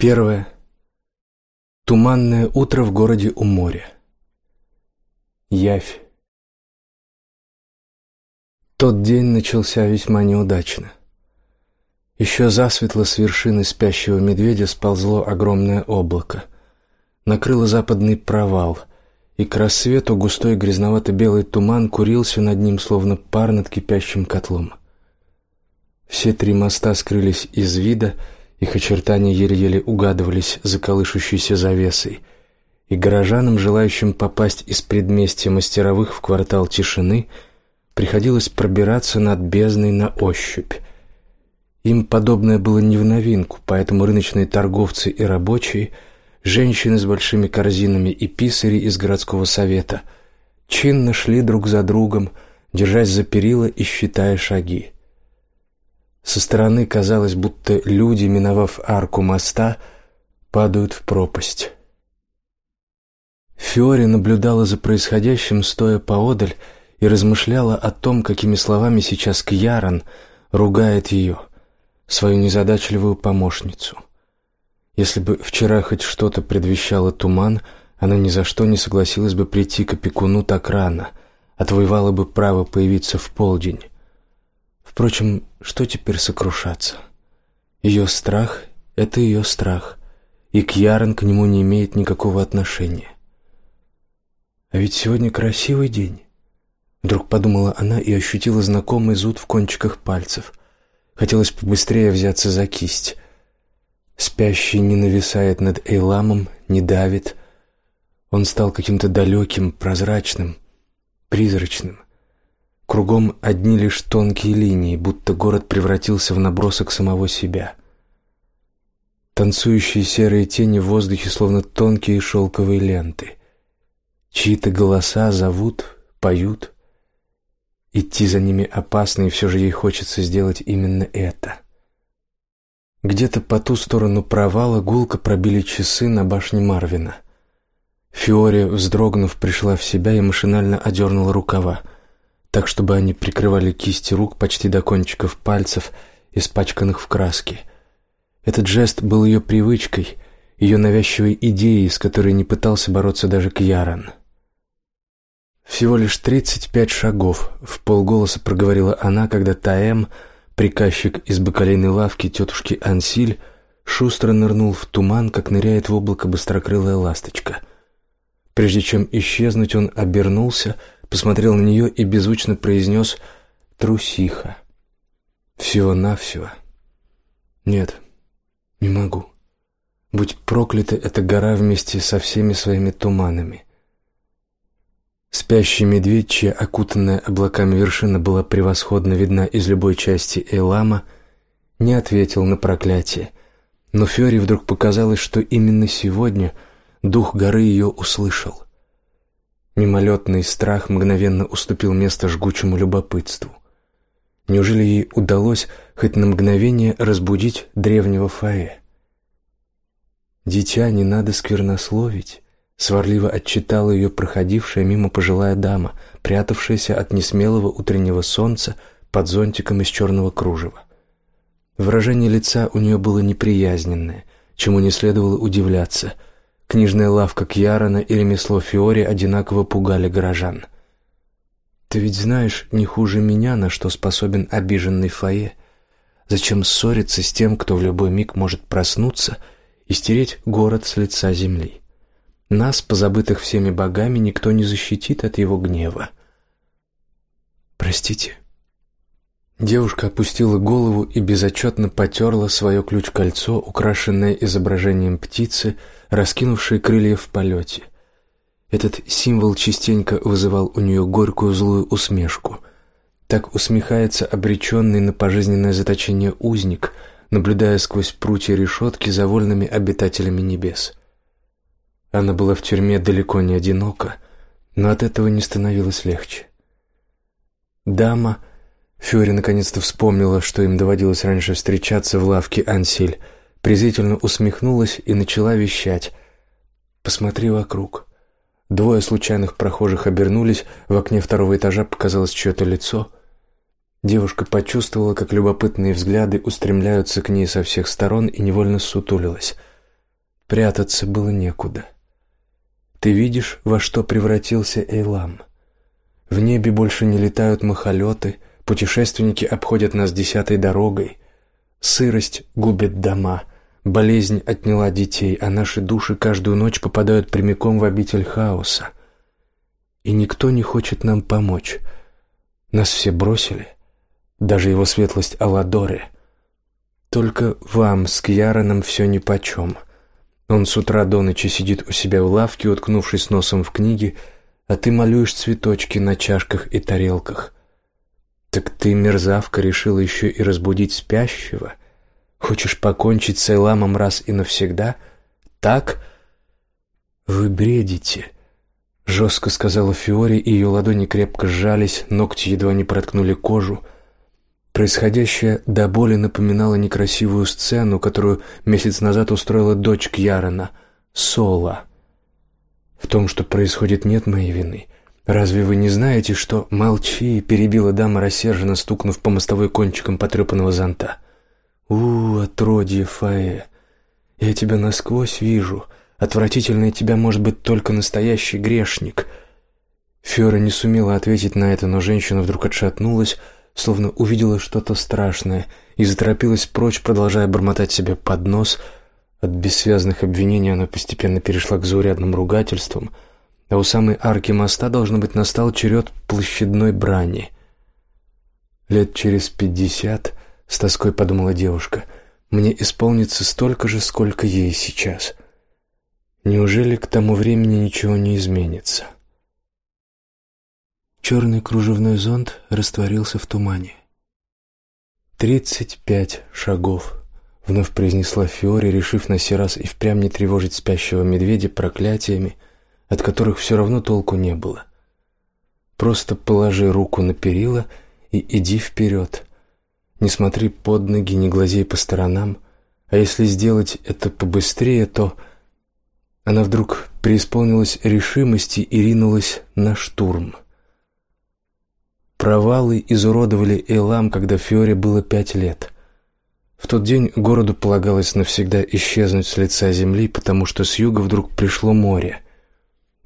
Первое. Туманное утро в городе у моря. Явь. Тот день начался весьма неудачно. Еще засветло с вершины спящего медведя сползло огромное облако. Накрыло западный провал, и к рассвету густой грязновато-белый туман курился над ним, словно пар над кипящим котлом. Все три моста скрылись из вида, их очертания еле-еле угадывались за колышущейся завесой, и горожанам, желающим попасть из предместья мастеровых в квартал тишины, приходилось пробираться над бездной на ощупь. Им подобное было не в новинку, поэтому рыночные торговцы и рабочие, женщины с большими корзинами и писари из городского совета чинно шли друг за другом, держась за перила и считая шаги. Со стороны казалось, будто люди, миновав арку моста, падают в пропасть. Фиори наблюдала за происходящим, стоя поодаль, и размышляла о том, какими словами сейчас Кьяран ругает ее, свою незадачливую помощницу. Если бы вчера хоть что-то предвещало туман, она ни за что не согласилась бы прийти к опекуну так рано, отвоевала бы право появиться в полдень. Впрочем, что теперь сокрушаться? Ее страх — это ее страх, и Кьярон к нему не имеет никакого отношения. А ведь сегодня красивый день. Вдруг подумала она и ощутила знакомый зуд в кончиках пальцев. Хотелось побыстрее взяться за кисть. Спящий не нависает над Эйламом, не давит. Он стал каким-то далеким, прозрачным, призрачным. Кругом одни лишь тонкие линии, будто город превратился в набросок самого себя. Танцующие серые тени в воздухе, словно тонкие шелковые ленты. Чьи-то голоса зовут, поют. Идти за ними опасно, и все же ей хочется сделать именно это. Где-то по ту сторону провала гулко пробили часы на башне Марвина. Фиори, вздрогнув, пришла в себя и машинально одернула рукава так, чтобы они прикрывали кисти рук почти до кончиков пальцев, испачканных в краске. Этот жест был ее привычкой, ее навязчивой идеей, с которой не пытался бороться даже Кьяран. Всего лишь тридцать пять шагов, в полголоса проговорила она, когда Таэм, приказчик из бакалейной лавки тетушки Ансиль, шустро нырнул в туман, как ныряет в облако быстрокрылая ласточка. Прежде чем исчезнуть, он обернулся — посмотрел на нее и беззвучно произнес «трусиха». Всего-навсего. Нет, не могу. Будь проклята эта гора вместе со всеми своими туманами. Спящий медведь, чья окутанная облаками вершина была превосходно видна из любой части Элама, не ответил на проклятие, но Фёре вдруг показалось, что именно сегодня дух горы ее услышал. Мимолетный страх мгновенно уступил место жгучему любопытству. Неужели ей удалось хоть на мгновение разбудить древнего Фаэ? «Дитя, не надо сквернословить», — сварливо отчитала ее проходившая мимо пожилая дама, прятавшаяся от несмелого утреннего солнца под зонтиком из черного кружева. Выражение лица у нее было неприязненное, чему не следовало удивляться — Книжная лавка Кьярона и ремесло Фиори одинаково пугали горожан. «Ты ведь знаешь не хуже меня, на что способен обиженный Фае. Зачем ссориться с тем, кто в любой миг может проснуться и стереть город с лица земли? Нас, позабытых всеми богами, никто не защитит от его гнева. Простите». Девушка опустила голову и безотчетно потерла свое ключ-кольцо, украшенное изображением птицы, раскинувшей крылья в полете. Этот символ частенько вызывал у нее горькую злую усмешку. Так усмехается обреченный на пожизненное заточение узник, наблюдая сквозь прутья решетки за вольными обитателями небес. Она была в тюрьме далеко не одинока, но от этого не становилось легче. Дама — Фьори наконец-то вспомнила, что им доводилось раньше встречаться в лавке Ансиль, презрительно усмехнулась и начала вещать. «Посмотри вокруг». Двое случайных прохожих обернулись, в окне второго этажа показалось чье-то лицо. Девушка почувствовала, как любопытные взгляды устремляются к ней со всех сторон и невольно сутулилась. Прятаться было некуда. Ты видишь, во что превратился Эйлам? В небе больше не летают махолеты, путешественники обходят нас десятой дорогой. Сырость губит дома, болезнь отняла детей, а наши души каждую ночь попадают прямиком в обитель хаоса. И никто не хочет нам помочь. Нас все бросили, даже его светлость Аладоре. Только вам с Кьяраном все нипочем — он с утра до ночи сидит у себя в лавке, уткнувшись носом в книги, а ты малюешь цветочки на чашках и тарелках. Так ты, мерзавка, решила еще и разбудить спящего? Хочешь покончить с Айламом раз и навсегда? Так? Вы бредите, — жестко сказала Фиори, и ее ладони крепко сжались, ногти едва не проткнули кожу — Происходящее до боли напоминало некрасивую сцену, которую месяц назад устроила дочь Кьярона, Сола. В том, что происходит, нет моей вины. Разве вы не знаете, что молчи, перебила дама рассерженно, стукнув по мостовой кончиком потрепанного зонта. У, отродье Фаэ, я тебя насквозь вижу. Отвратительный тебя может быть только настоящий грешник. Фёра не сумела ответить на это, но женщина вдруг отшатнулась словно увидела что-то страшное и заторопилась прочь, продолжая бормотать себе под нос. От бессвязных обвинений она постепенно перешла к заурядным ругательствам, а у самой арки моста, должно быть, настал черед площадной брани. Лет через пятьдесят, с тоской подумала девушка, мне исполнится столько же, сколько ей сейчас. Неужели к тому времени ничего не изменится?» Черный кружевной зонт растворился в тумане. «Тридцать пять шагов», — вновь произнесла Фиори, решив на сей раз и впрямь не тревожить спящего медведя проклятиями, от которых все равно толку не было. «Просто положи руку на перила и иди вперед. Не смотри под ноги, не глазей по сторонам, а если сделать это побыстрее, то...» Она вдруг преисполнилась решимости и ринулась на штурм. Провалы изуродовали Элам, когда Фиоре было пять лет. В тот день городу полагалось навсегда исчезнуть с лица земли, потому что с юга вдруг пришло море.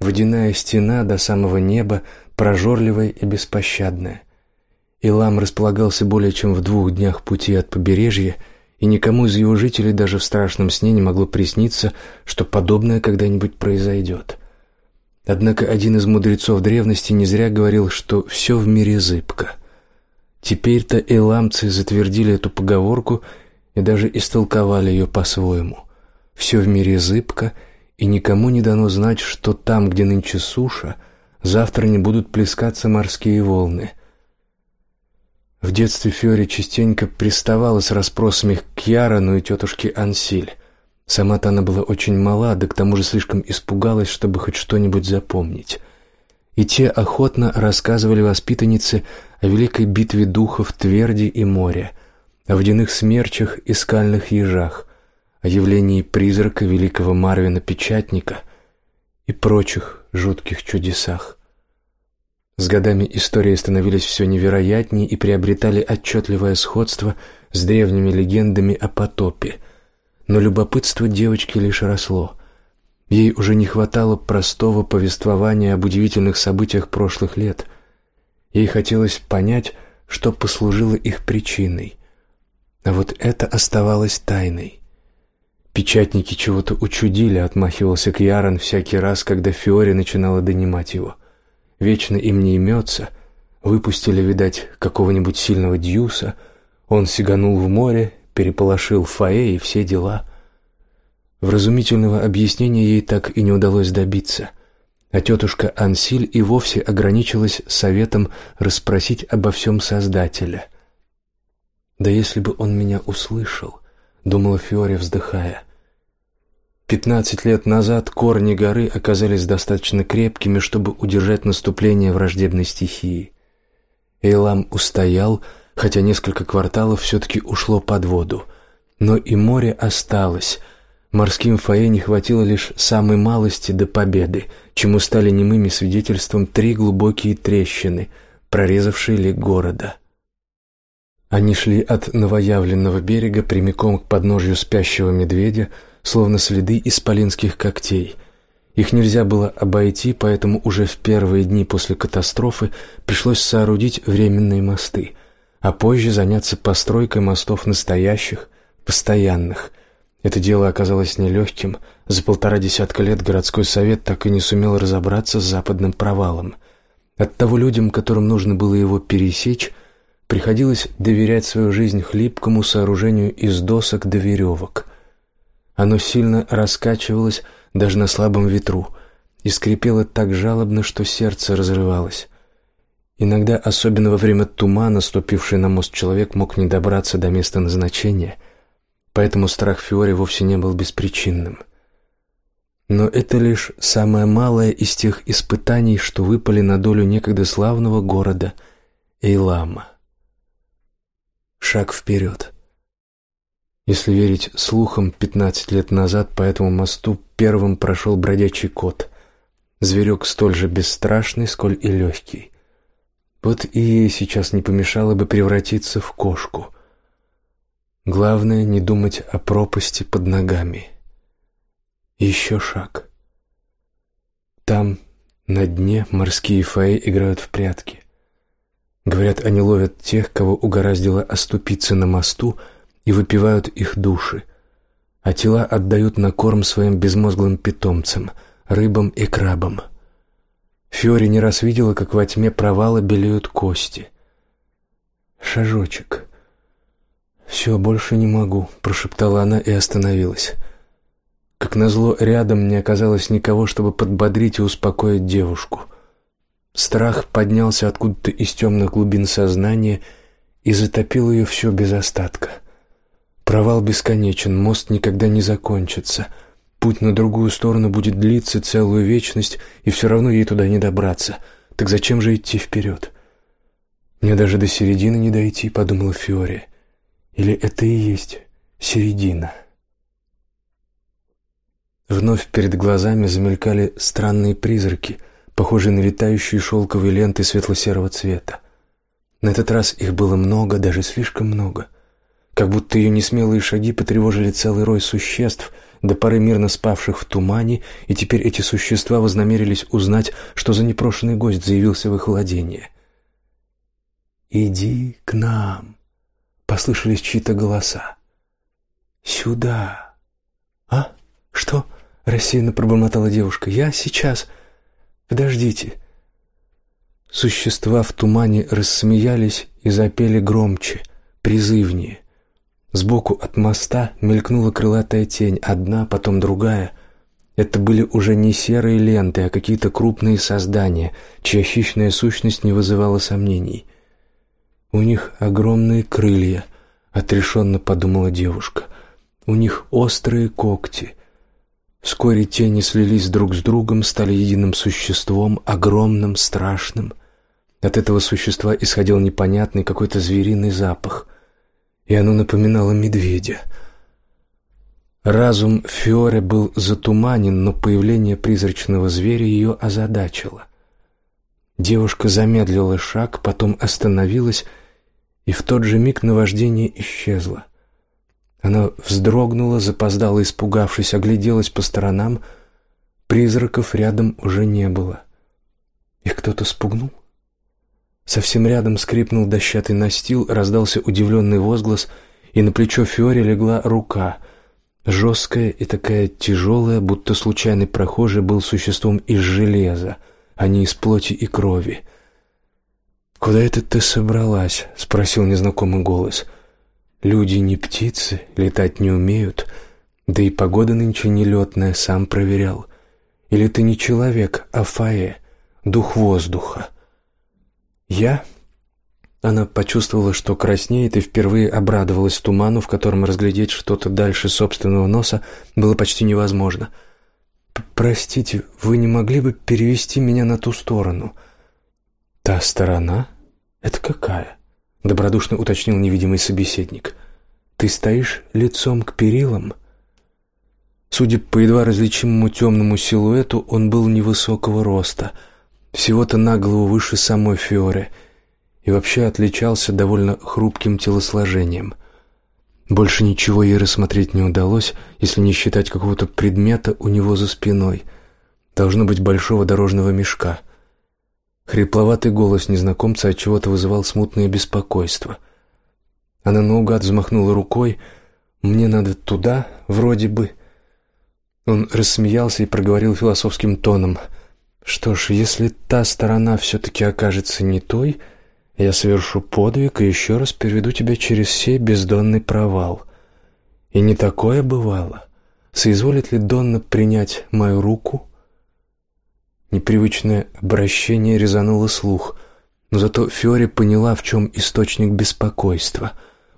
Водяная стена до самого неба, прожорливая и беспощадная. Илам располагался более чем в двух днях пути от побережья, и никому из его жителей даже в страшном сне не могло присниться, что подобное когда-нибудь произойдет. Однако один из мудрецов древности не зря говорил, что все в мире зыбко. Теперь-то эламцы затвердили эту поговорку и даже истолковали ее по-своему. Все в мире зыбко, и никому не дано знать, что там, где нынче суша, завтра не будут плескаться морские волны. В детстве Фиори частенько приставала с расспросами к Кьярану и тетушке Ансиль. Сама-то она была очень мала, да к тому же слишком испугалась, чтобы хоть что-нибудь запомнить. И те охотно рассказывали воспитаннице о великой битве духов Тверди и моря, о водяных смерчах и скальных ежах, о явлении призрака великого Марвина-печатника и прочих жутких чудесах. С годами истории становились все невероятнее и приобретали отчетливое сходство с древними легендами о потопе – но любопытство девочки лишь росло. Ей уже не хватало простого повествования об удивительных событиях прошлых лет. Ей хотелось понять, что послужило их причиной. А вот это оставалось тайной. Печатники чего-то учудили, отмахивался Кьярон всякий раз, когда Фиори начинала донимать его. Вечно им не имется. Выпустили, видать, какого-нибудь сильного дьюса. Он сиганул в море переполошил Фаэ и все дела. Вразумительного объяснения ей так и не удалось добиться, а тетушка Ансиль и вовсе ограничилась советом расспросить обо всем Создателя. «Да если бы он меня услышал», — думала Фиори, вздыхая. Пятнадцать лет назад корни горы оказались достаточно крепкими, чтобы удержать наступление враждебной стихии. Эйлам устоял, — хотя несколько кварталов все-таки ушло под воду. Но и море осталось. Морским фае не хватило лишь самой малости до победы, чему стали немыми свидетельством три глубокие трещины, прорезавшие лик города. Они шли от новоявленного берега прямиком к подножью спящего медведя, словно следы исполинских когтей. Их нельзя было обойти, поэтому уже в первые дни после катастрофы пришлось соорудить временные мосты, а позже заняться постройкой мостов настоящих, постоянных. Это дело оказалось нелегким. За полтора десятка лет городской совет так и не сумел разобраться с западным провалом. Оттого людям, которым нужно было его пересечь, приходилось доверять свою жизнь хлипкому сооружению из досок до веревок. Оно сильно раскачивалось даже на слабом ветру и скрипело так жалобно, что сердце разрывалось. Иногда, особенно во время тумана, ступивший на мост человек мог не добраться до места назначения, поэтому страх Фиори вовсе не был беспричинным. Но это лишь самое малое из тех испытаний, что выпали на долю некогда славного города Эйлама. Шаг вперед. Если верить слухам, пятнадцать лет назад по этому мосту первым прошел бродячий кот. Зверек столь же бесстрашный, сколь и легкий. Вот и ей сейчас не помешало бы превратиться в кошку. Главное не думать о пропасти под ногами. Еще шаг. Там, на дне, морские фаи играют в прятки. Говорят, они ловят тех, кого угораздило оступиться на мосту, и выпивают их души, а тела отдают на корм своим безмозглым питомцам, рыбам и крабам. Фьори не раз видела, как во тьме провала белеют кости. Шажочек. «Все, больше не могу», — прошептала она и остановилась. Как назло, рядом не оказалось никого, чтобы подбодрить и успокоить девушку — Страх поднялся откуда-то из темных глубин сознания и затопил ее все без остатка. Провал бесконечен, мост никогда не закончится. Путь на другую сторону будет длиться целую вечность, и все равно ей туда не добраться. Так зачем же идти вперед? Мне даже до середины не дойти, подумала Фиори. Или это и есть середина? Вновь перед глазами замелькали странные призраки — похожие на летающие шелковые ленты светло-серого цвета. На этот раз их было много, даже слишком много. Как будто ее несмелые шаги потревожили целый рой существ, до поры мирно спавших в тумане, и теперь эти существа вознамерились узнать, что за непрошенный гость заявился в их владение. «Иди к нам!» — послышались чьи-то голоса. «Сюда!» «А? Что?» — рассеянно пробормотала девушка. «Я сейчас...» Подождите. Существа в тумане рассмеялись и запели громче, призывнее. Сбоку от моста мелькнула крылатая тень, одна, потом другая. Это были уже не серые ленты, а какие-то крупные создания, чья хищная сущность не вызывала сомнений. У них огромные крылья, отрешенно подумала девушка. У них острые когти — Вскоре тени слились друг с другом, стали единым существом, огромным, страшным. От этого существа исходил непонятный какой-то звериный запах, и оно напоминало медведя. Разум Фиоре был затуманен, но появление призрачного зверя ее озадачило. Девушка замедлила шаг, потом остановилась, и в тот же миг наваждение исчезло. Она вздрогнула, запоздала, испугавшись, огляделась по сторонам. Призраков рядом уже не было. Их кто-то спугнул? Совсем рядом скрипнул дощатый настил, раздался удивленный возглас, и на плечо Фиори легла рука, жесткая и такая тяжелая, будто случайный прохожий был существом из железа, а не из плоти и крови. «Куда это ты собралась?» — спросил незнакомый голос. Люди не птицы, летать не умеют, да и погода нынче нелетная, сам проверял. Или ты не человек, а фае, дух воздуха? Я? Она почувствовала, что краснеет, и впервые обрадовалась туману, в котором разглядеть что-то дальше собственного носа было почти невозможно. «Простите, вы не могли бы перевести меня на ту сторону?» «Та сторона? Это какая?» Добродушно уточнил невидимый собеседник. Ты стоишь лицом к перилам? Судя по едва различимому темному силуэту, он был невысокого роста, всего-то на голову выше самой Фиоре, и вообще отличался довольно хрупким телосложением. Больше ничего ей рассмотреть не удалось, если не считать какого-то предмета у него за спиной. Должно быть большого дорожного мешка. Хрипловатый голос незнакомца от чего-то вызывал смутное беспокойство. Она наугад взмахнула рукой. «Мне надо туда, вроде бы». Он рассмеялся и проговорил философским тоном. «Что ж, если та сторона все-таки окажется не той...» Я совершу подвиг и еще раз переведу тебя через сей бездонный провал. И не такое бывало. Соизволит ли Донна принять мою руку? Непривычное обращение резануло слух, но зато Фиори поняла, в чем источник беспокойства.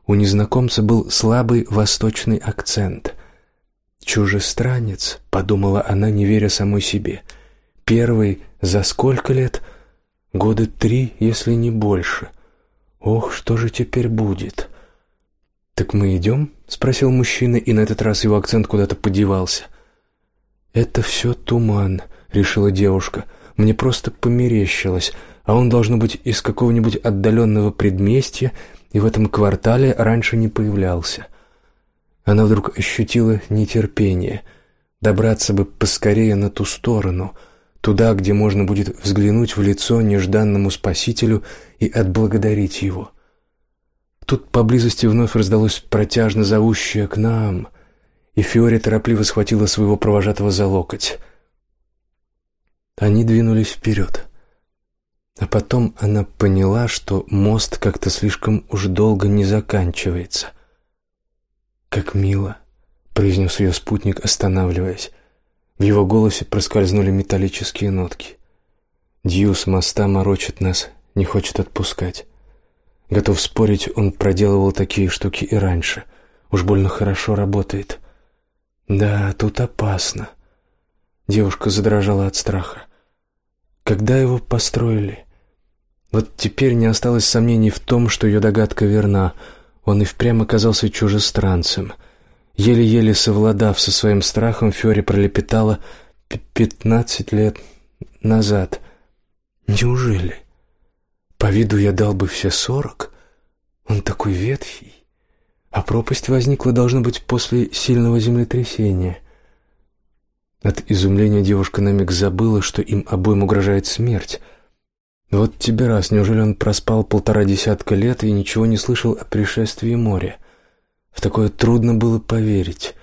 У незнакомца был слабый восточный акцент. «Чужестранец», — подумала она, не веря самой себе. «Первый за сколько лет?» Года три, если не больше. Ох, что же теперь будет? Так мы идем? спросил мужчина, и на этот раз его акцент куда-то подевался. Это все туман, решила девушка. Мне просто померещилось, а он должно быть из какого-нибудь отдаленного предместья, и в этом квартале раньше не появлялся. Она вдруг ощутила нетерпение. Добраться бы поскорее на ту сторону — туда, где можно будет взглянуть в лицо нежданному спасителю и отблагодарить его. Тут поблизости вновь раздалось протяжно зовущее к нам, и Фиори торопливо схватила своего провожатого за локоть. Они двинулись вперед. А потом она поняла, что мост как-то слишком уж долго не заканчивается. «Как мило», — произнес ее спутник, останавливаясь. В его голосе проскользнули металлические нотки. Дух моста морочит нас, не хочет отпускать. Готов спорить, он проделывал такие штуки и раньше. Уж больно хорошо работает. Да, тут опасно. Девушка задрожала от страха. Когда его построили? Вот теперь не осталось сомнений в том, что ее догадка верна. Он и впрямь оказался чужестранцем — Еле-еле совладав со своим страхом, Фёри пролепетала «пятнадцать лет назад». «Неужели? По виду я дал бы все сорок. Он такой ветхий. А пропасть возникла, должно быть, после сильного землетрясения». От изумления девушка на миг забыла, что им обоим угрожает смерть. Вот тебе раз, неужели он проспал полтора десятка лет и ничего не слышал о пришествии моря? В такое трудно было поверить.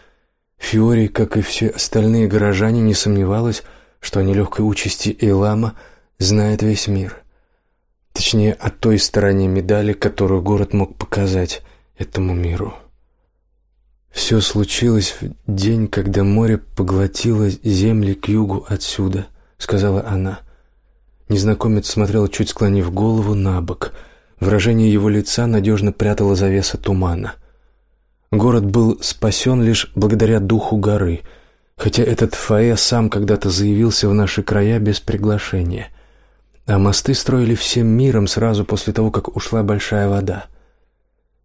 Фиори, как и все остальные горожане, не сомневалась, что о нелегкой участи Эйлама знает весь мир. Точнее, о той стороне медали, которую город мог показать этому миру. Все случилось в день, когда море поглотило земли к югу отсюда, сказала она. Незнакомец смотрел, чуть склонив голову на бок. Выражение его лица надежно прятало завеса тумана. Город был спасен лишь благодаря духу горы, хотя этот Фаэ сам когда-то заявился в наши края без приглашения. А мосты строили всем миром сразу после того, как ушла большая вода.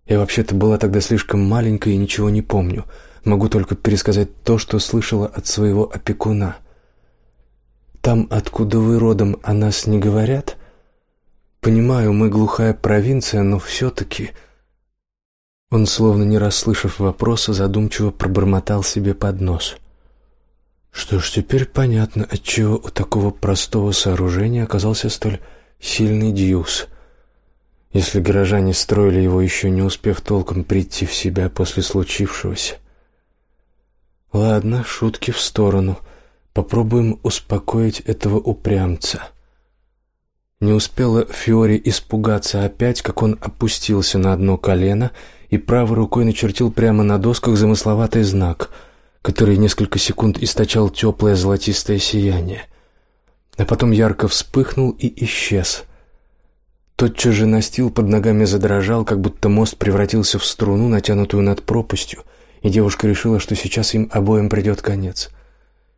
Я вообще-то была тогда слишком маленькой и ничего не помню. Могу только пересказать то, что слышала от своего опекуна. Там, откуда вы родом, о нас не говорят? Понимаю, мы глухая провинция, но все-таки... Он, словно не расслышав вопроса, задумчиво пробормотал себе под нос. Что ж, теперь понятно, отчего у такого простого сооружения оказался столь сильный дьюз. Если горожане строили его еще не успев толком прийти в себя после случившегося. Ладно, шутки в сторону. Попробуем успокоить этого упрямца. Не успела Фиори испугаться опять, как он опустился на одно колено и правой рукой начертил прямо на досках замысловатый знак, который несколько секунд источал теплое золотистое сияние, а потом ярко вспыхнул и исчез. Тотчас же настил под ногами задрожал, как будто мост превратился в струну, натянутую над пропастью, и девушка решила, что сейчас им обоим придет конец.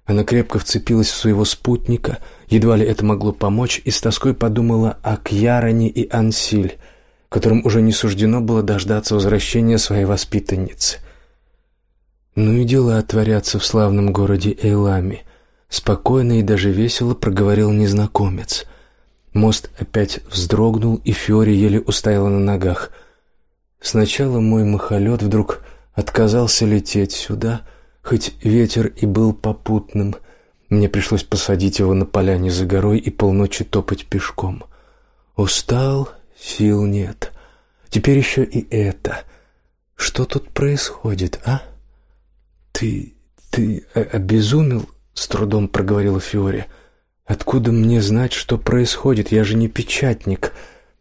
Она крепко вцепилась в своего спутника, едва ли это могло помочь, и с тоской подумала о Кьяроне и Ансиль — которым уже не суждено было дождаться возвращения своей воспитанницы. Ну и дела творятся в славном городе Эйлами. Спокойно и даже весело проговорил незнакомец. Мост опять вздрогнул, и Фиори еле устояла на ногах. Сначала мой махолет вдруг отказался лететь сюда, хоть ветер и был попутным. Мне пришлось посадить его на поляне за горой и полночи топать пешком. Устал, сил нет. Теперь еще и это. Что тут происходит, а? Ты... ты обезумел? С трудом проговорила Фиори. Откуда мне знать, что происходит? Я же не печатник.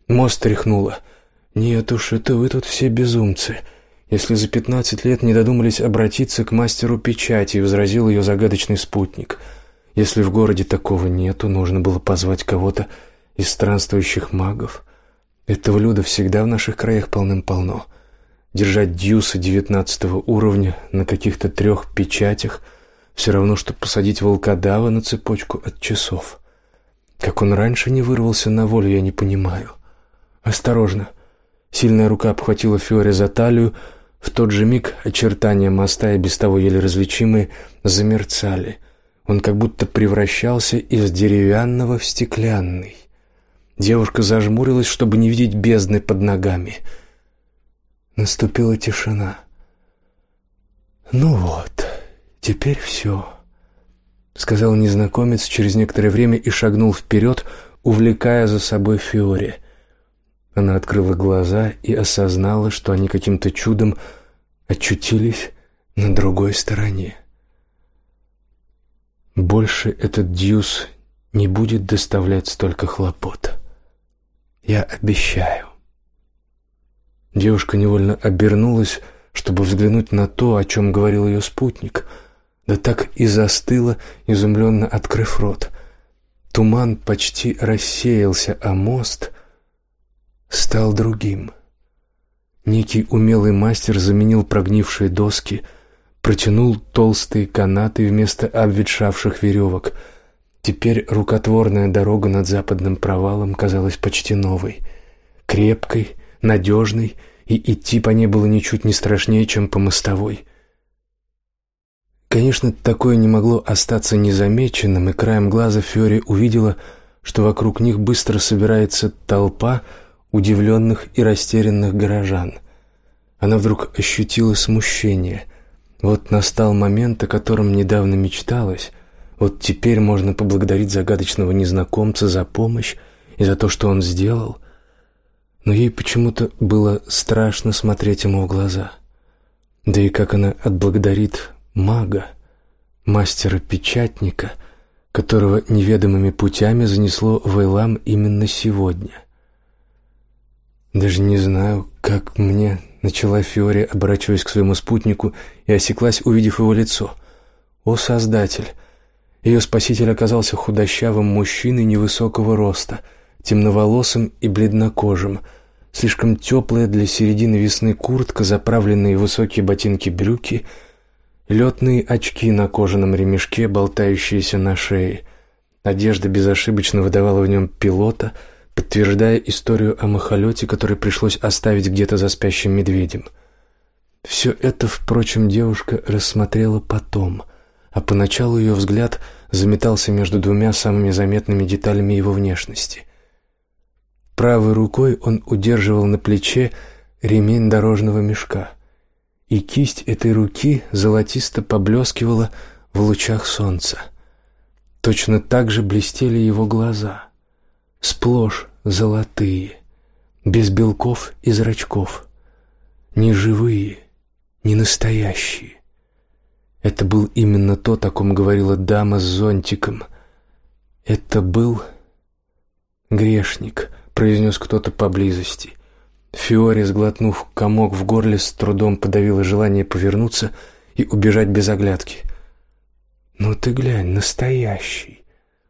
Мост тряхнула. Нет уж, это вы тут все безумцы. Если за пятнадцать лет не додумались обратиться к мастеру печати, возразил ее загадочный спутник. Если в городе такого нету, нужно было позвать кого-то из странствующих магов. Этого люда всегда в наших краях полным-полно. Держать дьюса девятнадцатого уровня на каких-то трех печатях все равно, что посадить волкодава на цепочку от часов. Как он раньше не вырвался на волю, я не понимаю. Осторожно. Сильная рука обхватила Фиоре за талию, в тот же миг очертания моста и без того еле различимые замерцали. Он как будто превращался из деревянного в стеклянный. Девушка зажмурилась, чтобы не видеть бездны под ногами. Наступила тишина. «Ну вот, теперь все», — сказал незнакомец через некоторое время и шагнул вперед, увлекая за собой Фиори. Она открыла глаза и осознала, что они каким-то чудом очутились на другой стороне. Больше этот дьюс не будет доставлять столько хлопот. Я обещаю. Девушка невольно обернулась, чтобы взглянуть на то, о чем говорил ее спутник, да так и застыла, изумленно открыв рот. Туман почти рассеялся, а мост стал другим. Некий умелый мастер заменил прогнившие доски, протянул толстые канаты вместо обветшавших веревок. Теперь рукотворная дорога над западным провалом казалась почти новой, крепкой, надежной, и идти по ней было ничуть не страшнее, чем по мостовой. Конечно, такое не могло остаться незамеченным, и краем глаза Фьори увидела, что вокруг них быстро собирается толпа, удивленных и растерянных горожан. Она вдруг ощутила смущение. Вот настал момент, о котором недавно мечталось. Вот теперь можно поблагодарить загадочного незнакомца за помощь и за то, что он сделал. Но ей почему-то было страшно смотреть ему в глаза. Да и как она отблагодарит мага, мастера-печатника, которого неведомыми путями занесло в Эйлам именно сегодня — даже не знаю, как мне начала Фиори, оборачиваясь к своему спутнику, и осеклась, увидев его лицо. О, Создатель! Ее спаситель оказался худощавым мужчиной невысокого роста, темноволосым и бледнокожим, слишком теплая для середины весны куртка, заправленные в высокие ботинки-брюки, летные очки на кожаном ремешке, болтающиеся на шее. Одежда безошибочно выдавала в нем пилота — подтверждая историю о махолете, который пришлось оставить где-то за спящим медведем. Все это, впрочем, девушка рассмотрела потом, а поначалу ее взгляд заметался между двумя самыми заметными деталями его внешности. Правой рукой он удерживал на плече ремень дорожного мешка, и кисть этой руки золотисто поблескивала в лучах солнца. Точно так же блестели его глаза, сплошь золотые, без белков и зрачков, не живые, не настоящие. Это был именно то, о ком говорила дама с зонтиком. Это был грешник, произнес кто-то поблизости. Фиори, сглотнув комок в горле, с трудом подавила желание повернуться и убежать без оглядки. «Ну ты глянь, настоящий,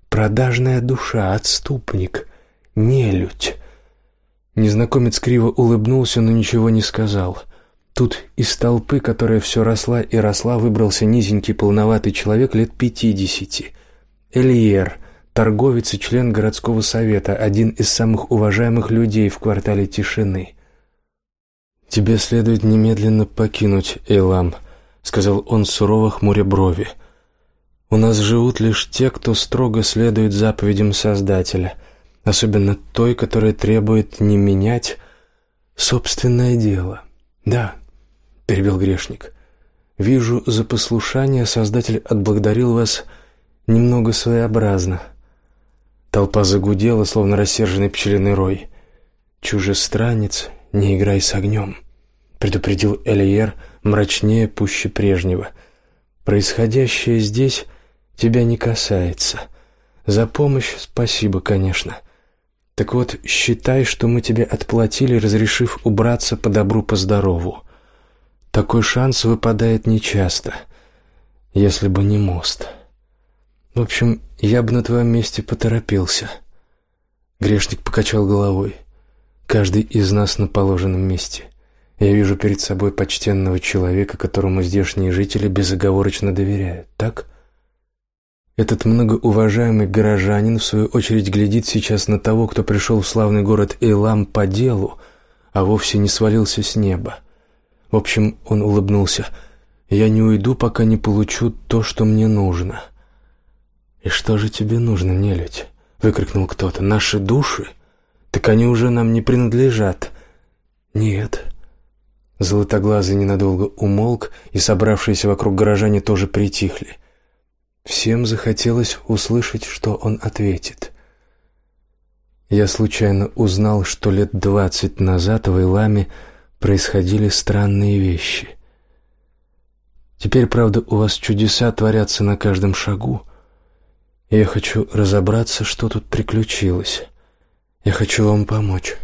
продажная душа, отступник, нелюдь. Незнакомец криво улыбнулся, но ничего не сказал. Тут из толпы, которая все росла и росла, выбрался низенький полноватый человек лет пятидесяти. Элиер, торговец и член городского совета, один из самых уважаемых людей в квартале тишины. «Тебе следует немедленно покинуть Эйлам», — сказал он сурово хмуря брови. «У нас живут лишь те, кто строго следует заповедям Создателя» особенно той, которая требует не менять собственное дело. Да, перебил грешник. «Вижу, за послушание Создатель отблагодарил вас немного своеобразно». Толпа загудела, словно рассерженный пчелиный рой. «Чужестранец, не играй с огнем», — предупредил Элиер, мрачнее пуще прежнего. «Происходящее здесь тебя не касается. За помощь спасибо, конечно. Так вот, считай, что мы тебе отплатили, разрешив убраться по добру, по здорову. Такой шанс выпадает нечасто, если бы не мост. В общем, я бы на твоем месте поторопился». Грешник покачал головой. Каждый из нас на положенном месте. Я вижу перед собой почтенного человека, которому здешние жители безоговорочно доверяют, так? Этот многоуважаемый горожанин, в свою очередь, глядит сейчас на того, кто пришел в славный город Эйлам по делу, а вовсе не свалился с неба. В общем, он улыбнулся. «Я не уйду, пока не получу то, что мне нужно». «И что же тебе нужно, нелюдь?» — выкрикнул кто-то. «Наши души?» Так они уже нам не принадлежат. Нет. Золотоглазый ненадолго умолк, и собравшиеся вокруг горожане тоже притихли. Всем захотелось услышать, что он ответит. Я случайно узнал, что лет двадцать назад в Иламе происходили странные вещи. Теперь, правда, у вас чудеса творятся на каждом шагу. Я хочу разобраться, что тут приключилось. Я хочу вам помочь».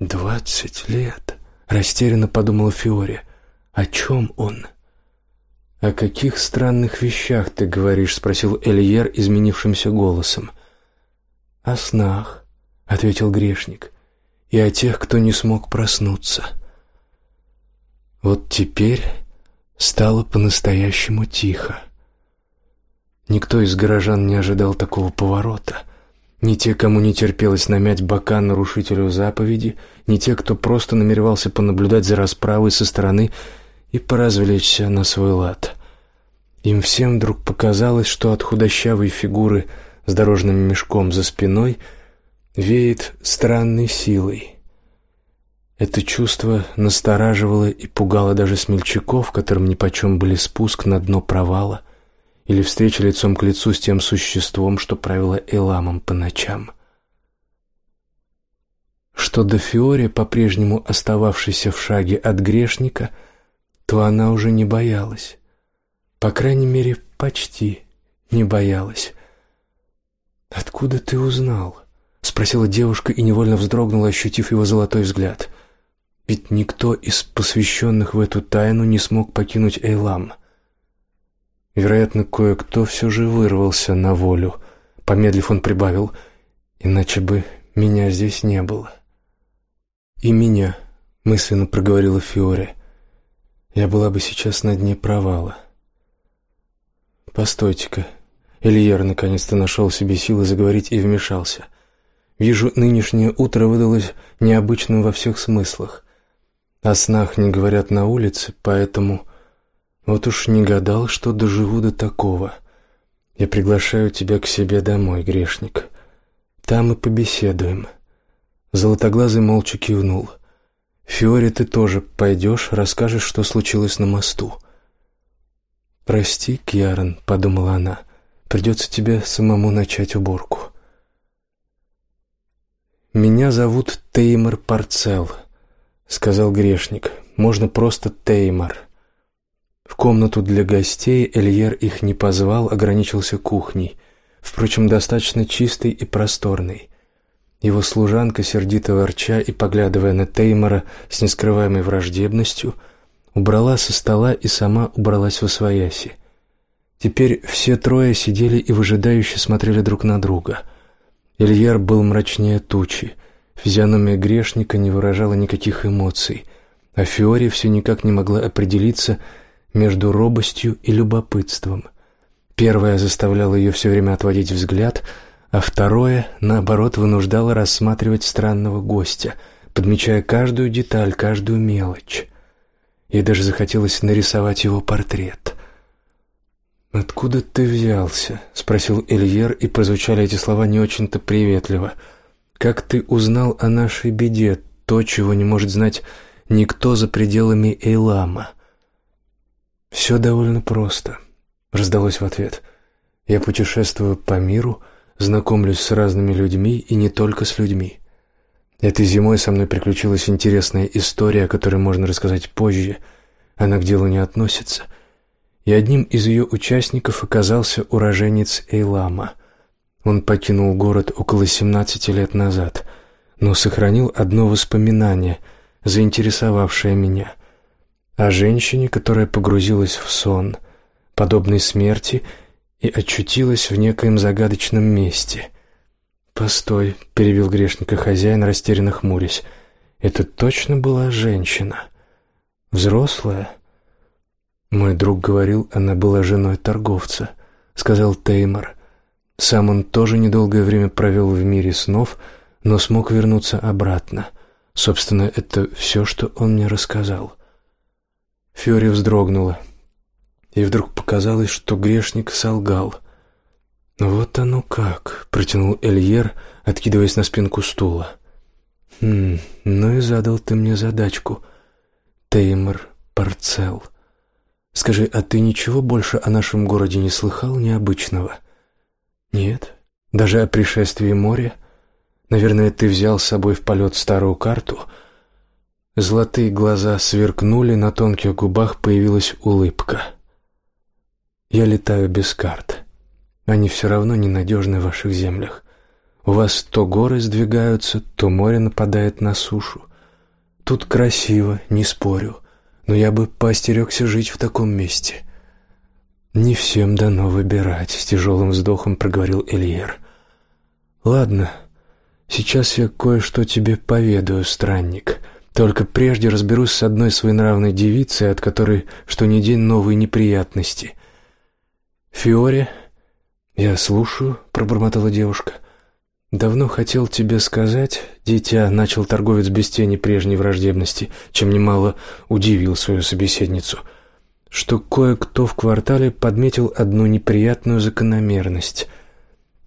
«Двадцать лет?» — растерянно подумала Фиори. «О чем он?» «О каких странных вещах ты говоришь?» — спросил Эльер изменившимся голосом. «О снах», — ответил грешник, — «и о тех, кто не смог проснуться». Вот теперь стало по-настоящему тихо. Никто из горожан не ожидал такого поворота. Ни те, кому не терпелось намять бока нарушителю заповеди, ни те, кто просто намеревался понаблюдать за расправой со стороны и поразвлечься на свой лад. Им всем вдруг показалось, что от худощавой фигуры с дорожным мешком за спиной веет странной силой. Это чувство настораживало и пугало даже смельчаков, которым нипочем были спуск на дно провала — или встреча лицом к лицу с тем существом, что правило Эламом по ночам. Что до Фиори, по-прежнему остававшейся в шаге от грешника, то она уже не боялась. По крайней мере, почти не боялась. «Откуда ты узнал?» — спросила девушка и невольно вздрогнула, ощутив его золотой взгляд. Ведь никто из посвященных в эту тайну не смог покинуть Эйлам. Вероятно, кое-кто все же вырвался на волю. Помедлив, он прибавил, иначе бы меня здесь не было. «И меня», — мысленно проговорила Фиоре, — «я была бы сейчас на дне провала». «Постойте-ка». Ильер наконец-то нашел себе силы заговорить и вмешался. «Вижу, нынешнее утро выдалось необычным во всех смыслах. О снах не говорят на улице, поэтому вот уж не гадал, что доживу до такого. Я приглашаю тебя к себе домой, грешник. Там мы побеседуем. Золотоглазый молча кивнул. Фиоре, ты тоже пойдешь, расскажешь, что случилось на мосту. Прости, Кьярон, подумала она. Придется тебе самому начать уборку. Меня зовут Теймор Парцел, сказал грешник. Можно просто Теймор. В комнату для гостей Эльер их не позвал, ограничился кухней, впрочем, достаточно чистой и просторной. Его служанка, сердито ворча и поглядывая на Теймора с нескрываемой враждебностью, убрала со стола и сама убралась во свояси. Теперь все трое сидели и выжидающе смотрели друг на друга. Ильяр был мрачнее тучи, физиономия грешника не выражала никаких эмоций, а Фиори все никак не могла определиться, между робостью и любопытством. Первое заставляло ее все время отводить взгляд, а второе, наоборот, вынуждало рассматривать странного гостя, подмечая каждую деталь, каждую мелочь. Ей даже захотелось нарисовать его портрет. «Откуда ты взялся?» — спросил Эльер, и прозвучали эти слова не очень-то приветливо. «Как ты узнал о нашей беде, то, чего не может знать никто за пределами Эйлама. «Все довольно просто», — раздалось в ответ. «Я путешествую по миру, знакомлюсь с разными людьми и не только с людьми. Этой зимой со мной приключилась интересная история, о которой можно рассказать позже. Она к делу не относится. И одним из ее участников оказался уроженец Эйлама. Он покинул город около 17 лет назад, но сохранил одно воспоминание, заинтересовавшее меня. О женщине, которая погрузилась в сон, подобной смерти, и очутилась в некоем загадочном месте — «Постой», — перебил грешника хозяин, растерянно хмурясь. «Это точно была женщина? Взрослая?» «Мой друг говорил, она была женой торговца», — сказал Теймор. Сам он тоже недолгое время провел в мире снов, но смог вернуться обратно. Собственно, это все, что он мне рассказал. Фьори вздрогнула, и вдруг показалось, что грешник солгал — «Вот оно как», — протянул Эльер, откидываясь на спинку стула. «Хм, ну и задал ты мне задачку. Теймор Парцел. Скажи, а ты ничего больше о нашем городе не слыхал необычного?» «Нет, даже о пришествии моря. Наверное, ты взял с собой в полет старую карту». Золотые глаза сверкнули, на тонких губах появилась улыбка. «Я летаю без карт». Они все равно ненадежны в ваших землях. У вас то горы сдвигаются, то море нападает на сушу. Тут красиво, не спорю, но я бы поостерегся жить в таком месте. Не всем дано выбирать, с тяжелым вздохом проговорил Эльер. Ладно, сейчас я кое-что тебе поведаю, странник. Только прежде разберусь с одной своенравной девицей, от которой что ни день новые неприятности. Фиоре «Я слушаю», — пробормотала девушка. «Давно хотел тебе сказать, дитя», — начал торговец без тени прежней враждебности, чем немало удивил свою собеседницу, что кое-кто в квартале подметил одну неприятную закономерность.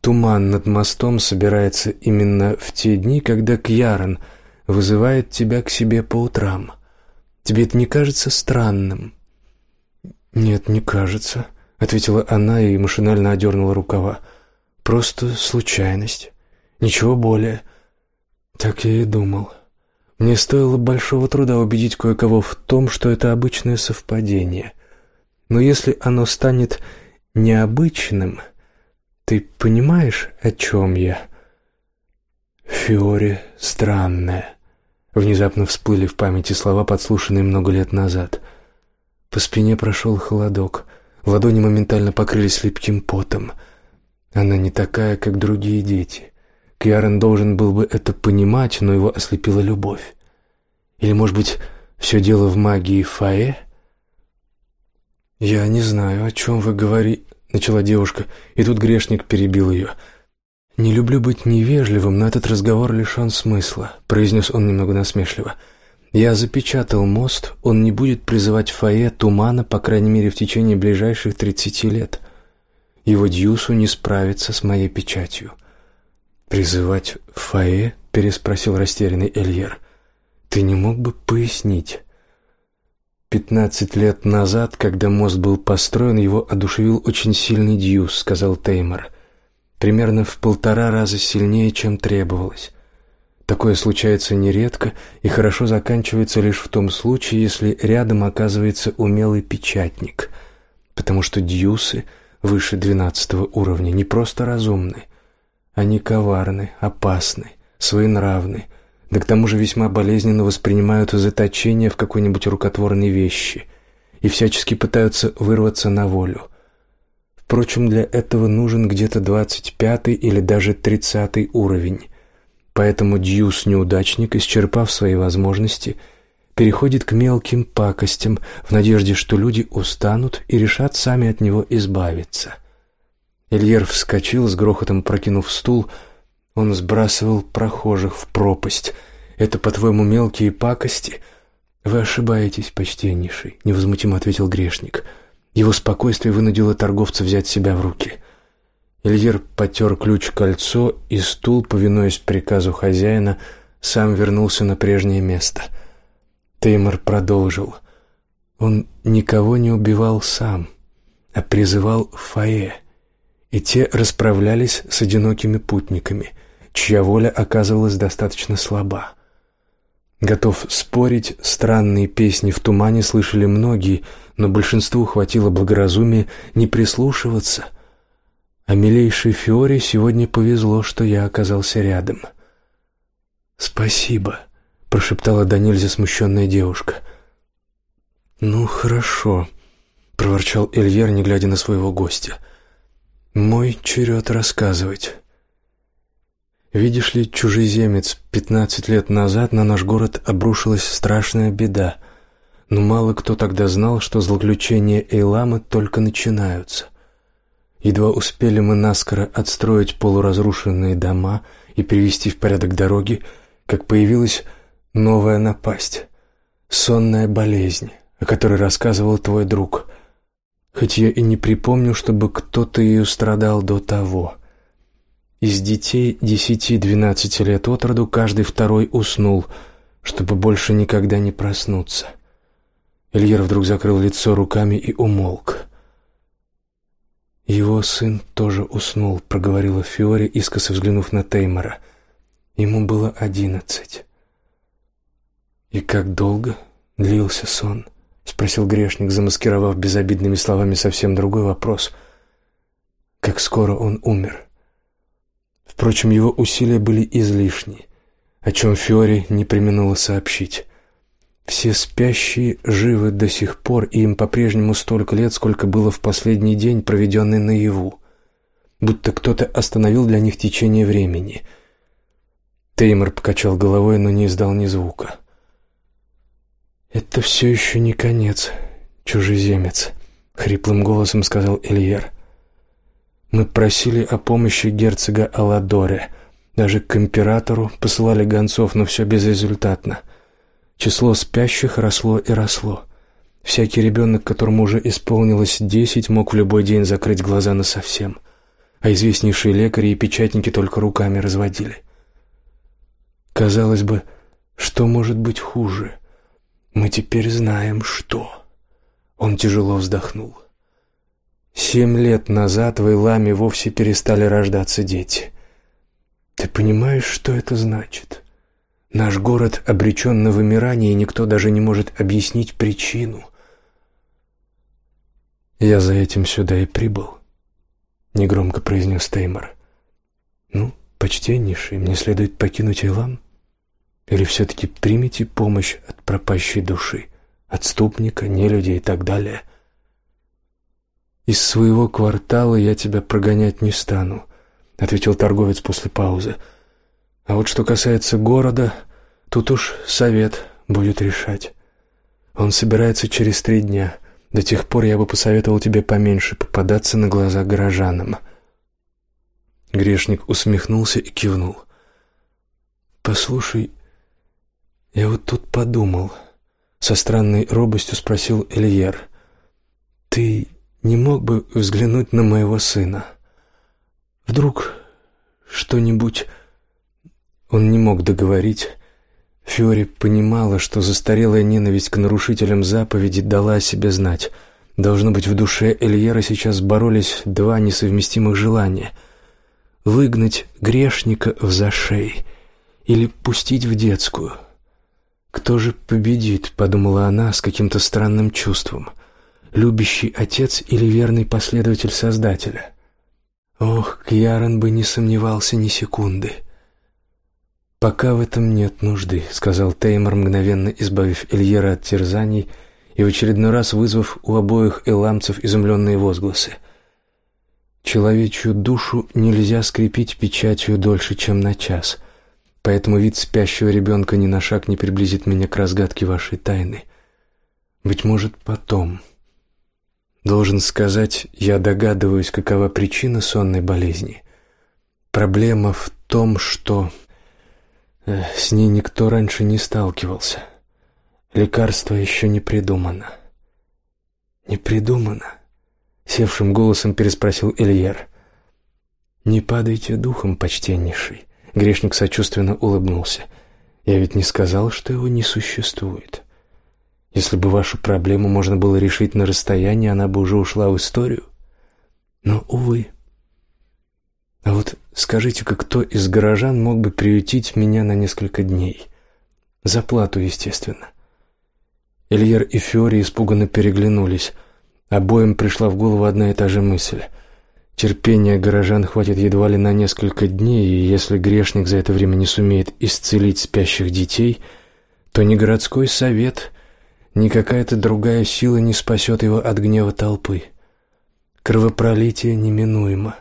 Туман над мостом собирается именно в те дни, когда Кьярон вызывает тебя к себе по утрам. Тебе это не кажется странным?» «Нет, не кажется», ответила она и машинально одернула рукава. Просто случайность. Ничего более. Так я и думал. Мне стоило большого труда убедить кое-кого в том, что это обычное совпадение. Но если оно станет необычным, ты понимаешь, о чем я? Фиоре странная. Внезапно всплыли в памяти слова, подслушанные много лет назад. По спине прошел холодок. Ладони моментально покрылись липким потом. Она не такая, как другие дети. Кьярен должен был бы это понимать, но его ослепила любовь. Или, может быть, все дело в магии Фаэ? «Я не знаю, о чем вы говорите», — начала девушка, и тут грешник перебил ее. «Не люблю быть невежливым, но этот разговор лишен смысла», — произнес он немного насмешливо. Я запечатал мост, он не будет призывать фае тумана, по крайней мере, в течение ближайших тридцати лет. Его дьюсу не справится с моей печатью. «Призывать фае?» — переспросил растерянный Эльер. «Ты не мог бы пояснить?» «Пятнадцать лет назад, когда мост был построен, его одушевил очень сильный дьюс», — сказал Теймор. «Примерно в полтора раза сильнее, чем требовалось. Такое случается нередко и хорошо заканчивается лишь в том случае, если рядом оказывается умелый печатник, потому что дьюсы выше двенадцатого уровня не просто разумны, они коварны, опасны, своенравны, да к тому же весьма болезненно воспринимают заточение в какой-нибудь рукотворной вещи и всячески пытаются вырваться на волю. Впрочем, для этого нужен где-то двадцать пятый или даже тридцатый уровень, Поэтому Дьюс-неудачник, исчерпав свои возможности, переходит к мелким пакостям в надежде, что люди устанут и решат сами от него избавиться. Ильер вскочил, с грохотом прокинув стул. Он сбрасывал прохожих в пропасть. «Это, по-твоему, мелкие пакости?» «Вы ошибаетесь, почтеннейший», — невозмутимо ответил грешник. Его спокойствие вынудило торговца взять себя в руки. Эльзир потер ключ-кольцо, и стул, повинуясь приказу хозяина, сам вернулся на прежнее место. Теймор продолжил. Он никого не убивал сам, а призывал Фае, и те расправлялись с одинокими путниками, чья воля оказывалась достаточно слаба. Готов спорить, странные песни в тумане слышали многие, но большинству хватило благоразумия не прислушиваться. А милейшей Фиоре сегодня повезло, что я оказался рядом. «Спасибо», — прошептала до нельзя смущенная девушка. «Ну, хорошо», — проворчал Эльер, не глядя на своего гостя. «Мой черед рассказывать». Видишь ли, чужеземец, пятнадцать лет назад на наш город обрушилась страшная беда. Но мало кто тогда знал, что злоключения Эйламы только начинаются. Едва успели мы наскоро отстроить полуразрушенные дома и привести в порядок дороги, как появилась новая напасть — сонная болезнь, о которой рассказывал твой друг. Хоть я и не припомню, чтобы кто-то ее страдал до того — из детей десяти-двенадцати лет от роду каждый второй уснул, чтобы больше никогда не проснуться. Ильер вдруг закрыл лицо руками и умолк. «Его сын тоже уснул», — проговорила Фиори, искоса взглянув на Теймора. Ему было одиннадцать. «И как долго длился сон?» — спросил грешник, замаскировав безобидными словами совсем другой вопрос. «Как скоро он умер?» Впрочем, его усилия были излишни, о чем Фиори не применула сообщить. Все спящие живы до сих пор, и им по-прежнему столько лет, сколько было в последний день, проведенный наяву. Будто кто-то остановил для них течение времени. Теймор покачал головой, но не издал ни звука. «Это все еще не конец, чужеземец», — хриплым голосом сказал Эльер. Мы просили о помощи герцога Аладоре. Даже к императору посылали гонцов, но все безрезультатно. Число спящих росло и росло. Всякий ребенок, которому уже исполнилось десять, мог в любой день закрыть глаза насовсем. А известнейшие лекари и печатники только руками разводили. Казалось бы, что может быть хуже? Мы теперь знаем, что. Он тяжело вздохнул. Семь лет назад в Иламе вовсе перестали рождаться дети. Ты понимаешь, что это значит? Наш город обречен на вымирание, и никто даже не может объяснить причину. Я за этим сюда и прибыл, негромко произнес Теймор. Ну, почтеннейший, мне следует покинуть Илам? Или все-таки примите помощь от пропащей души, отступника, нелюдей и так далее — «Из своего квартала я тебя прогонять не стану», — ответил торговец после паузы. «А вот что касается города, тут уж совет будет решать. Он собирается через три дня. До тех пор я бы посоветовал тебе поменьше попадаться на глаза горожанам». Грешник усмехнулся и кивнул. «Послушай, я вот тут подумал», — со странной робостью спросил Эльер. «Ты не мог бы взглянуть на моего сына? Вдруг что-нибудь...» Он не мог договорить. Фиори понимала, что застарелая ненависть к нарушителям заповеди дала о себе знать. Должно быть, в душе Эльера сейчас боролись два несовместимых желания — выгнать грешника в зашей или пустить в детскую. «Кто же победит?» — подумала она с каким-то странным чувством — любящий отец или верный последователь Создателя? Ох, Кьярон бы не сомневался ни секунды. «Пока в этом нет нужды», — сказал Теймор, мгновенно избавив Эльера от терзаний и в очередной раз вызвав у обоих эламцев изумленные возгласы. «Человечью душу нельзя скрепить печатью дольше, чем на час, поэтому вид спящего ребенка ни на шаг не приблизит меня к разгадке вашей тайны. Быть может, потом...» Должен сказать, я догадываюсь, какова причина сонной болезни. Проблема в том, что с ней никто раньше не сталкивался. Лекарство еще не придумано. Не придумано? Севшим голосом переспросил Ильер. Не падайте духом, почтеннейший. Грешник сочувственно улыбнулся. Я ведь не сказал, что его не существует. Если бы вашу проблему можно было решить на расстоянии, она бы уже ушла в историю. Но, увы. А вот скажите-ка, кто из горожан мог бы приютить меня на несколько дней? За плату, естественно. Ильер и Фиори испуганно переглянулись. Обоим пришла в голову одна и та же мысль. Терпения горожан хватит едва ли на несколько дней, и если грешник за это время не сумеет исцелить спящих детей, то ни городской совет, ни какая-то другая сила не спасет его от гнева толпы. Кровопролитие неминуемо,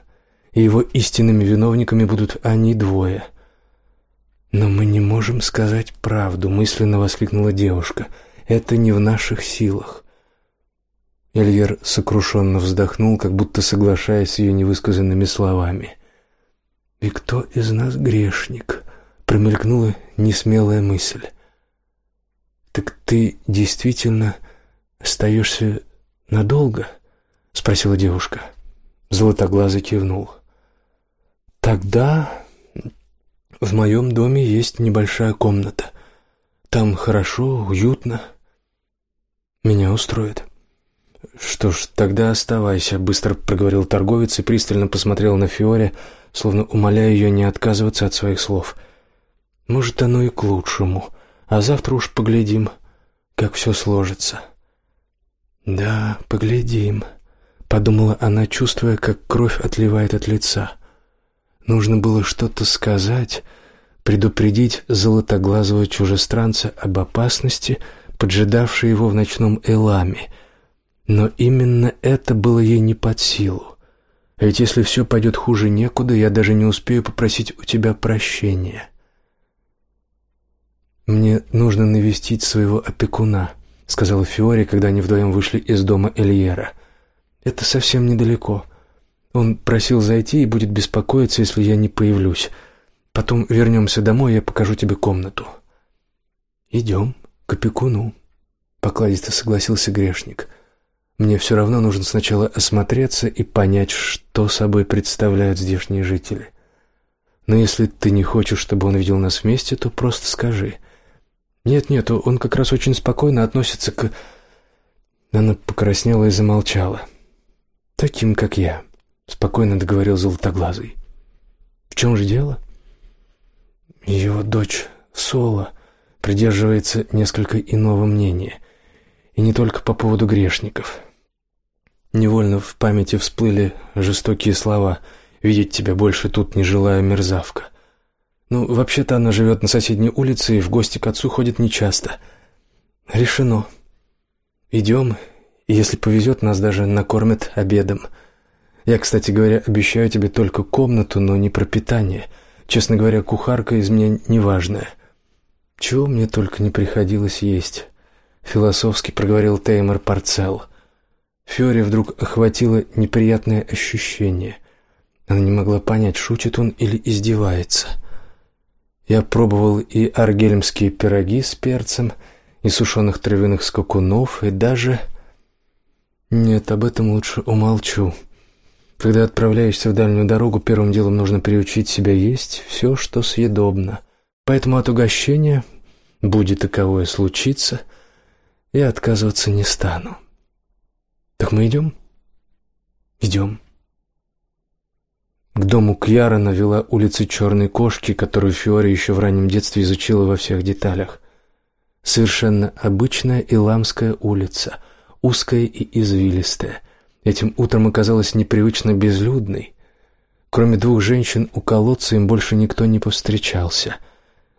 и его истинными виновниками будут они двое. «Но мы не можем сказать правду», — мысленно воскликнула девушка. «Это не в наших силах. Эльер сокрушенно вздохнул, как будто соглашаясь с ее невысказанными словами. «И кто из нас грешник?» — промелькнула несмелая мысль. «Так ты действительно остаешься надолго?» — спросила девушка. Золотоглазый кивнул. «Тогда в моем доме есть небольшая комната. Там хорошо, уютно. Меня устроит». «Что ж, тогда оставайся», — быстро проговорил торговец и пристально посмотрел на Фиоре, словно умоляя ее не отказываться от своих слов. «Может, оно и к лучшему, а завтра уж поглядим, как все сложится». «Да, поглядим», — подумала она, чувствуя, как кровь отливает от лица. Нужно было что-то сказать, предупредить золотоглазого чужестранца об опасности, поджидавшей его в ночном Эламе — но именно это было ей не под силу. А ведь если все пойдет хуже некуда, я даже не успею попросить у тебя прощения. «Мне нужно навестить своего опекуна», — сказала Фиори, когда они вдвоем вышли из дома Эльера. «Это совсем недалеко. Он просил зайти и будет беспокоиться, если я не появлюсь. Потом вернемся домой, я покажу тебе комнату». «Идем к опекуну», — покладисто согласился грешник. Мне все равно нужно сначала осмотреться и понять, что собой представляют здешние жители. Но если ты не хочешь, чтобы он видел нас вместе, то просто скажи. Нет-нет, он как раз очень спокойно относится к... Она покраснела и замолчала. Таким, как я, спокойно договорил Золотоглазый. В чем же дело? Его дочь Соло придерживается несколько иного мнения. И не только по поводу грешников. Невольно в памяти всплыли жестокие слова «Видеть тебя больше тут не желаю, мерзавка». Ну, вообще-то она живет на соседней улице и в гости к отцу ходит нечасто. Решено. Идем, и если повезет, нас даже накормят обедом. Я, кстати говоря, обещаю тебе только комнату, но не пропитание. Честно говоря, кухарка из меня неважная. Чего мне только не приходилось есть. Философски проговорил Теймор Парцелл. Фиоре вдруг охватило неприятное ощущение. Она не могла понять, шутит он или издевается. Я пробовал и аргельмские пироги с перцем, и сушеных травяных скакунов, и даже... Нет, об этом лучше умолчу. Когда отправляешься в дальнюю дорогу, первым делом нужно приучить себя есть все, что съедобно. Поэтому от угощения, будет таковое случиться, я отказываться не стану. «Так мы идем?» «Идем». К дому Кьярона вела улица Черной Кошки, которую Фиори еще в раннем детстве изучила во всех деталях. Совершенно обычная Иламская улица, узкая и извилистая. Этим утром оказалась непривычно безлюдной. Кроме двух женщин у колодца им больше никто не повстречался.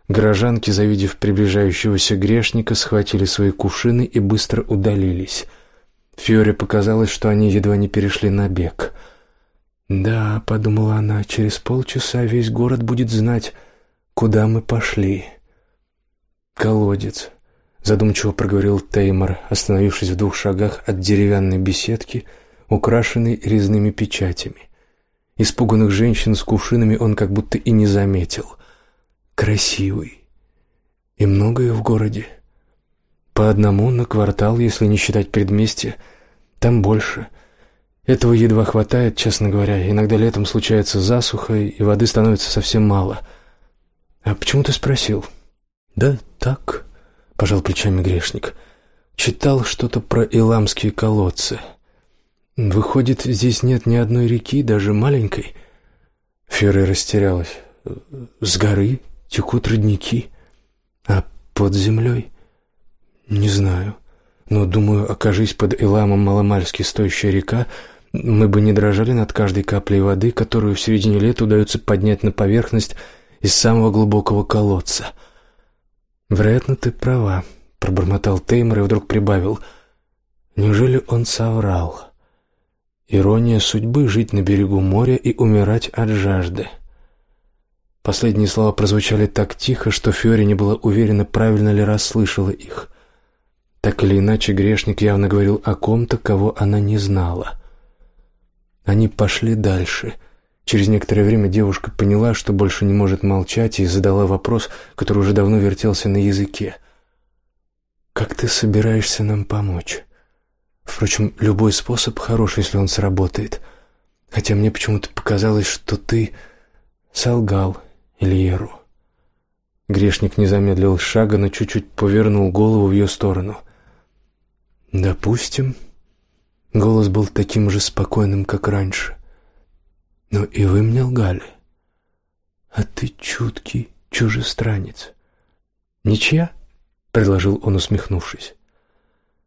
Горожанки, завидев приближающегося грешника, схватили свои кувшины и быстро удалились — Фьоре показалось, что они едва не перешли на бег. «Да», — подумала она, — «через полчаса весь город будет знать, куда мы пошли». «Колодец», — задумчиво проговорил Теймор, остановившись в двух шагах от деревянной беседки, украшенной резными печатями. Испуганных женщин с кувшинами он как будто и не заметил. «Красивый. И многое в городе». По одному на квартал, если не считать предместья, там больше. Этого едва хватает, честно говоря. Иногда летом случается засуха, и воды становится совсем мало. А почему ты спросил? Да так, пожал плечами грешник. Читал что-то про иламские колодцы. Выходит, здесь нет ни одной реки, даже маленькой. Фера растерялась. С горы текут родники, а под землей? Не знаю. Но, думаю, окажись под Иламом маломальски стоящая река, мы бы не дрожали над каждой каплей воды, которую в середине лета удается поднять на поверхность из самого глубокого колодца. Вероятно, ты права, пробормотал Теймор и вдруг прибавил: неужели он соврал? Ирония судьбы жить на берегу моря и умирать от жажды. Последние слова прозвучали так тихо, что Фиори не была уверена, правильно ли расслышала их. Так или иначе, грешник явно говорил о ком-то, кого она не знала. Они пошли дальше. Через некоторое время девушка поняла, что больше не может молчать, и задала вопрос, который уже давно вертелся на языке. «Как ты собираешься нам помочь?» Впрочем, любой способ хорош, если он сработает. Хотя мне почему-то показалось, что ты солгал Ильеру. Грешник не замедлил шага, но чуть-чуть повернул голову в ее сторону. Допустим, голос был таким же спокойным, как раньше. Но и вы мне лгали. А ты чуткий чужестранец. Ничья? предложил он, усмехнувшись.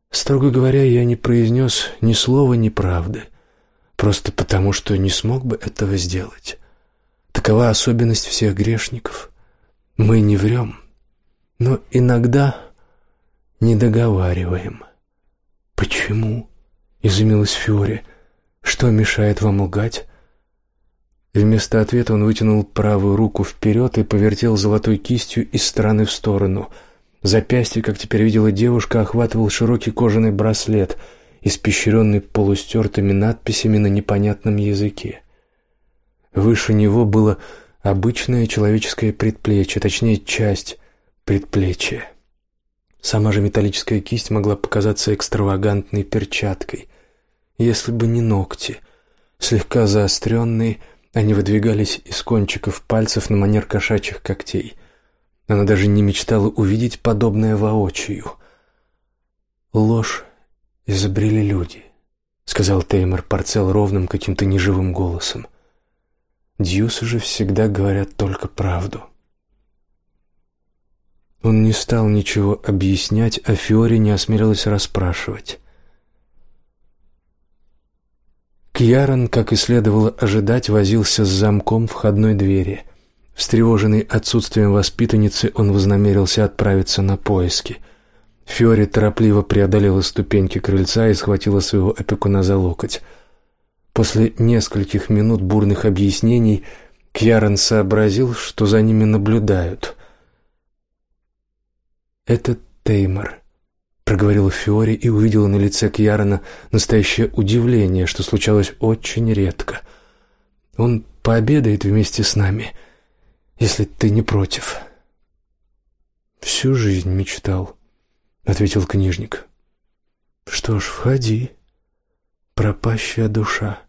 Строго говоря, я не произнес ни слова неправды, просто потому, что не смог бы этого сделать. Такова особенность всех грешников. Мы не врем, но иногда не договариваем. «Почему?» — изумилась Фиори. «Что мешает вам лгать?» Вместо ответа он вытянул правую руку вперед и повертел золотой кистью из стороны в сторону. Запястье, как теперь видела девушка, охватывал широкий кожаный браслет, испещренный полустертыми надписями на непонятном языке. Выше него было обычное человеческое предплечье, точнее, часть предплечья. Сама же металлическая кисть могла показаться экстравагантной перчаткой, если бы не ногти. Слегка заостренные, они выдвигались из кончиков пальцев на манер кошачьих когтей. Она даже не мечтала увидеть подобное воочию. Ложь изобрели люди, сказал Теймор Парцел ровным каким-то неживым голосом. Дьюсы же всегда говорят только правду. Он не стал ничего объяснять, а Фиори не осмелилась расспрашивать. Кьярон, как и следовало ожидать, возился с замком входной двери. Встревоженный отсутствием воспитанницы, он вознамерился отправиться на поиски. Фиори торопливо преодолела ступеньки крыльца и схватила своего опекуна за локоть. После нескольких минут бурных объяснений Кьярон сообразил, что за ними наблюдают. «Это Теймор», — проговорила Фиори и увидела на лице Кьярона настоящее удивление, что случалось очень редко. «Он пообедает вместе с нами, если ты не против». «Всю жизнь мечтал», — ответил книжник. «Что ж, входи, пропащая душа».